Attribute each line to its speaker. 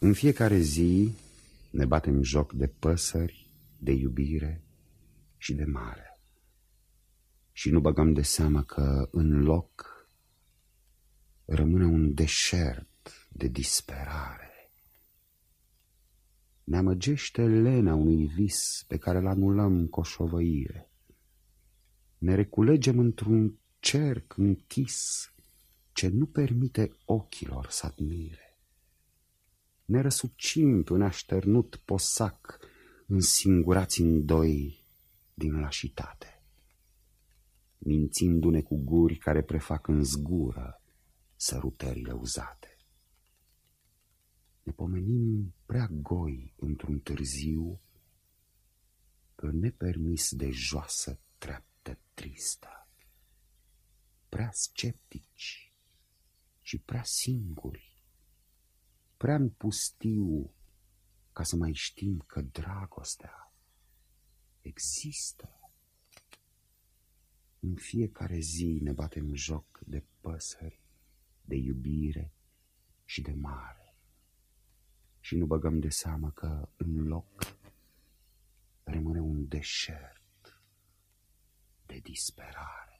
Speaker 1: În fiecare zi ne batem joc de păsări, de iubire și de mare. Și nu băgăm de seamă că în loc rămâne un deșert de disperare. Ne amăgește lena unui vis pe care îl anulăm cu o șovăire. Ne reculegem într-un cerc închis ce nu permite ochilor să admire. Ne răsucim pe un așternut posac, însingurați în doi din lașitate, mințindu-ne cu guri care prefac în zgură sărutările uzate. Ne pomenim prea goi într-un târziu pe nepermis de joasă treaptă tristă, prea sceptici și prea singuri, prea în pustiu ca să mai știm că dragostea există. În fiecare zi ne batem joc de păsări, de iubire și de mare. Și nu băgăm de seamă că în loc rămâne un deșert de disperare.